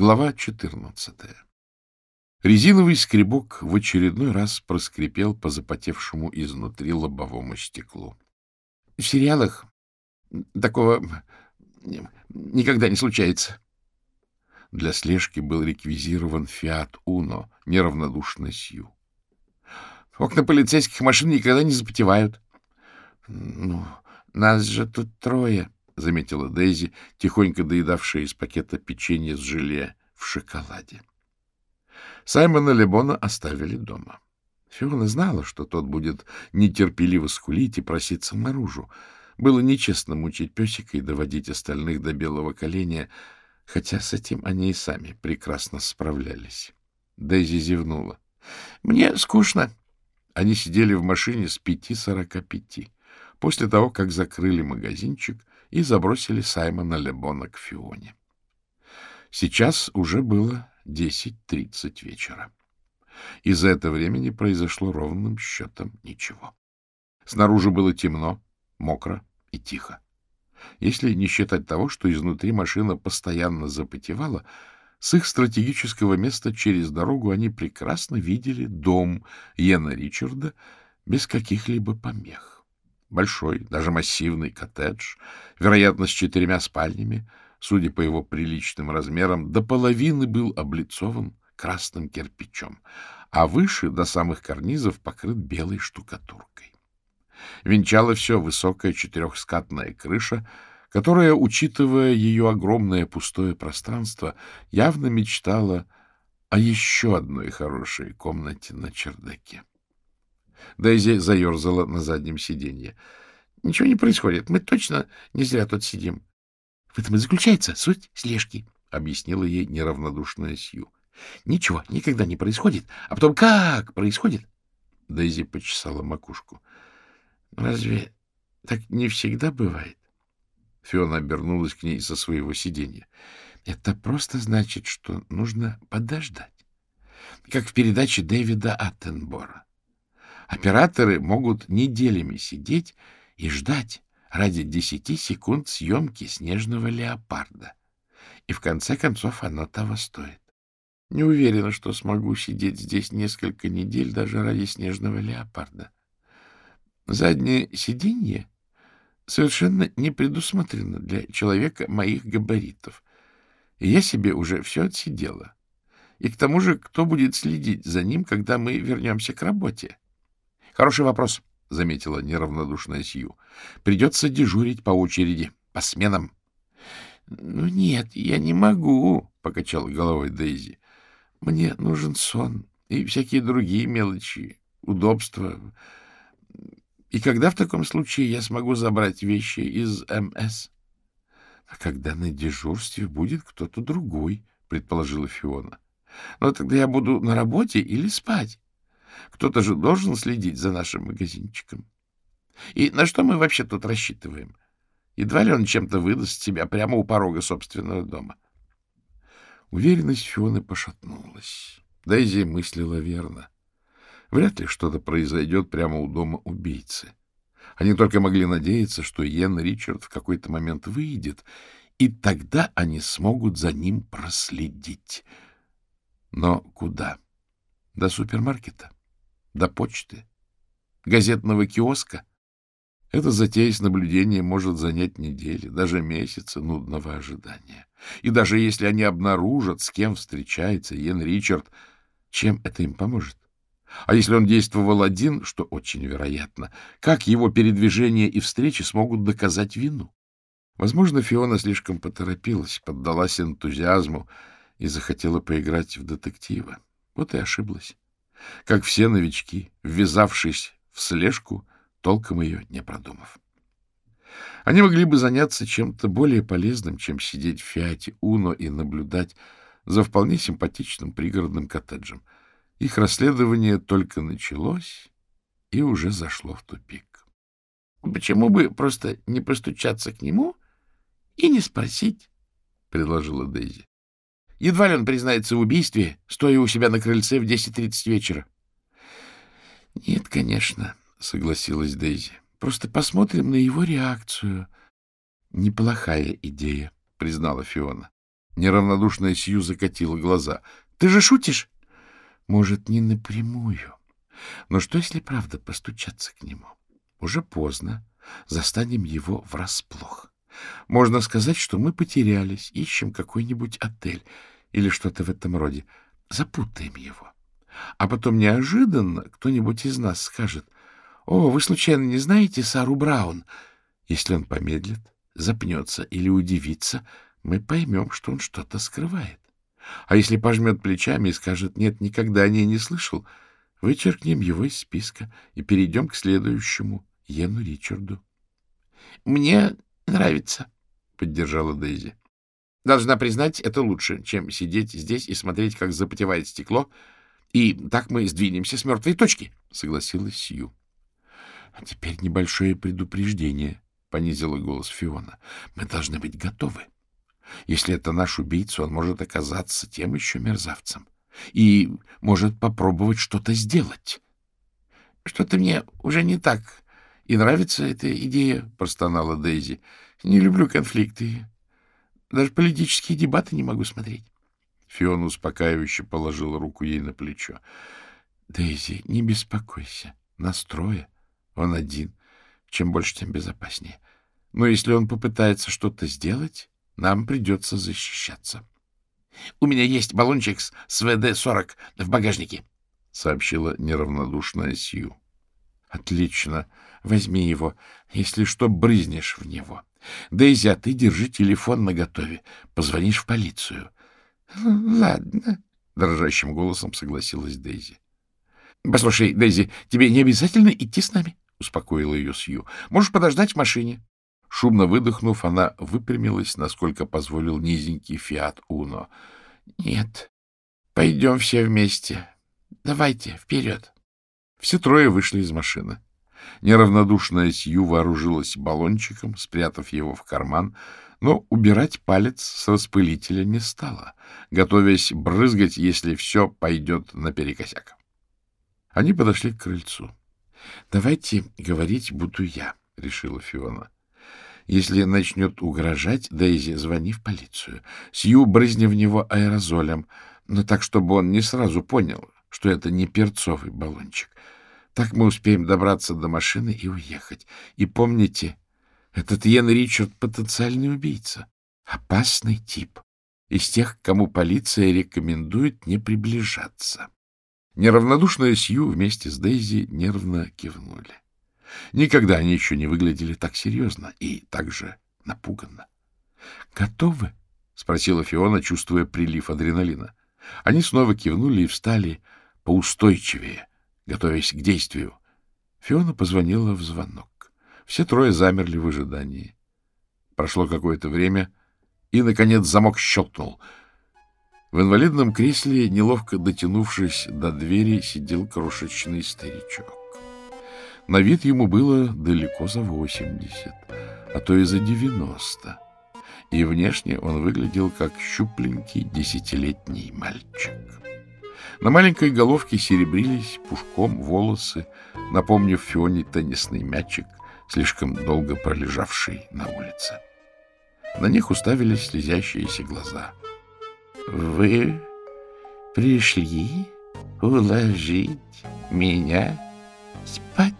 Глава 14. Резиновый скребок в очередной раз проскрипел по запотевшему изнутри лобовому стеклу. — В сериалах такого никогда не случается. Для слежки был реквизирован «Фиат Уно», неравнодушный Сью. Окна полицейских машин никогда не запотевают. — Ну, нас же тут трое, — заметила Дейзи, тихонько доедавшая из пакета печенье с желе в шоколаде. Саймона Лебона оставили дома. Фиона знала, что тот будет нетерпеливо скулить и проситься наружу. Было нечестно мучить песика и доводить остальных до белого коленя, хотя с этим они и сами прекрасно справлялись. Дейзи зевнула. — Мне скучно. Они сидели в машине с пяти сорока пяти. После того, как закрыли магазинчик, и забросили Саймона Лебона к Фионе. Сейчас уже было 10.30 вечера. И за это время не произошло ровным счетом ничего. Снаружи было темно, мокро и тихо. Если не считать того, что изнутри машина постоянно запотевала, с их стратегического места через дорогу они прекрасно видели дом Йена Ричарда без каких-либо помех. Большой, даже массивный коттедж, вероятно, с четырьмя спальнями, судя по его приличным размерам, до половины был облицован красным кирпичом, а выше, до самых карнизов, покрыт белой штукатуркой. Венчала все высокая четырехскатная крыша, которая, учитывая ее огромное пустое пространство, явно мечтала о еще одной хорошей комнате на чердаке. Дейзи заерзала на заднем сиденье. — Ничего не происходит. Мы точно не зря тут сидим. — В этом и заключается суть слежки, — объяснила ей неравнодушная Сью. — Ничего никогда не происходит, а потом как происходит? Дейзи почесала макушку. — Разве так не всегда бывает? Фиона обернулась к ней со своего сиденья. — Это просто значит, что нужно подождать. Как в передаче Дэвида Аттенбора. Операторы могут неделями сидеть и ждать ради десяти секунд съемки снежного леопарда. И в конце концов оно того стоит. Не уверена, что смогу сидеть здесь несколько недель даже ради снежного леопарда. Заднее сиденье совершенно не предусмотрено для человека моих габаритов. И я себе уже все отсидела. И к тому же, кто будет следить за ним, когда мы вернемся к работе? — Хороший вопрос, — заметила неравнодушная Сью. — Придется дежурить по очереди, по сменам. — Ну нет, я не могу, — покачала головой Дейзи. — Мне нужен сон и всякие другие мелочи, удобства. И когда в таком случае я смогу забрать вещи из МС? — А когда на дежурстве будет кто-то другой, — предположила Фиона. — Но тогда я буду на работе или спать. Кто-то же должен следить за нашим магазинчиком. И на что мы вообще тут рассчитываем? Едва ли он чем-то выдаст себя прямо у порога собственного дома. Уверенность Фионы пошатнулась. Дейзи мыслила верно. Вряд ли что-то произойдет прямо у дома убийцы. Они только могли надеяться, что Йен Ричард в какой-то момент выйдет, и тогда они смогут за ним проследить. Но куда? До супермаркета? До почты? Газетного киоска? Эта затея с наблюдением может занять недели, даже месяцы нудного ожидания. И даже если они обнаружат, с кем встречается Йен Ричард, чем это им поможет? А если он действовал один, что очень вероятно, как его передвижения и встречи смогут доказать вину? Возможно, Фиона слишком поторопилась, поддалась энтузиазму и захотела поиграть в детектива. Вот и ошиблась как все новички, ввязавшись в слежку, толком ее не продумав. Они могли бы заняться чем-то более полезным, чем сидеть в Фиате Уно и наблюдать за вполне симпатичным пригородным коттеджем. Их расследование только началось и уже зашло в тупик. — Почему бы просто не постучаться к нему и не спросить? — предложила Дейзи. Едва ли он признается в убийстве, стоя у себя на крыльце в 10.30 вечера. — Нет, конечно, — согласилась Дейзи. — Просто посмотрим на его реакцию. — Неплохая идея, — признала Фиона. — Неравнодушная Сью закатила глаза. — Ты же шутишь? — Может, не напрямую. Но что, если правда постучаться к нему? Уже поздно. Застанем его врасплох. Можно сказать, что мы потерялись, ищем какой-нибудь отель или что-то в этом роде. Запутаем его. А потом неожиданно кто-нибудь из нас скажет, «О, вы случайно не знаете Сару Браун?» Если он помедлит, запнется или удивится, мы поймем, что он что-то скрывает. А если пожмет плечами и скажет «нет, никогда о ней не слышал», вычеркнем его из списка и перейдем к следующему, Йену Ричарду. — Мне нравится, — поддержала Дейзи. — Должна признать, это лучше, чем сидеть здесь и смотреть, как запотевает стекло, и так мы сдвинемся с мертвой точки, — согласилась Сью. — А теперь небольшое предупреждение, — понизила голос Фиона. — Мы должны быть готовы. Если это наш убийца, он может оказаться тем еще мерзавцем и может попробовать что-то сделать. — Что-то мне уже не так и нравится эта идея, — простонала Дейзи. — Не люблю конфликты. Даже политические дебаты не могу смотреть. Фиона успокаивающе положила руку ей на плечо. — Дейзи, не беспокойся. Настроя. Он один. Чем больше, тем безопаснее. Но если он попытается что-то сделать, нам придется защищаться. — У меня есть баллончик с ВД-40 в багажнике, — сообщила неравнодушная Сью. — Отлично. Возьми его. Если что, брызнешь в него. Дейзи, а ты держи телефон наготове. Позвонишь в полицию. — Ладно, — дрожащим голосом согласилась Дейзи. — Послушай, Дейзи, тебе не обязательно идти с нами, — успокоила ее Сью. — Можешь подождать в машине. Шумно выдохнув, она выпрямилась, насколько позволил низенький фиат Уно. — Нет, пойдем все вместе. Давайте, вперед. Все трое вышли из машины. Неравнодушная Сью вооружилась баллончиком, спрятав его в карман, но убирать палец с распылителя не стала, готовясь брызгать, если все пойдет наперекосяк. Они подошли к крыльцу. — Давайте говорить буду я, — решила Фиона. — Если начнет угрожать, Дейзи, звони в полицию. Сью брызни в него аэрозолем, но так, чтобы он не сразу понял, что это не перцовый баллончик. Так мы успеем добраться до машины и уехать. И помните, этот Йен Ричард — потенциальный убийца. Опасный тип. Из тех, кому полиция рекомендует не приближаться. Неравнодушная Сью вместе с Дейзи нервно кивнули. Никогда они еще не выглядели так серьезно и так же напуганно. — Готовы? — спросила Фиона, чувствуя прилив адреналина. Они снова кивнули и встали поустойчивее, готовясь к действию. Фиона позвонила в звонок. Все трое замерли в ожидании. Прошло какое-то время, и, наконец, замок щелкнул. В инвалидном кресле, неловко дотянувшись до двери, сидел крошечный старичок. На вид ему было далеко за восемьдесят, а то и за девяносто. И внешне он выглядел как щупленький десятилетний мальчик. На маленькой головке серебрились пушком волосы, напомнив Фионе теннисный мячик, слишком долго пролежавший на улице. На них уставились слезящиеся глаза. — Вы пришли уложить меня спать?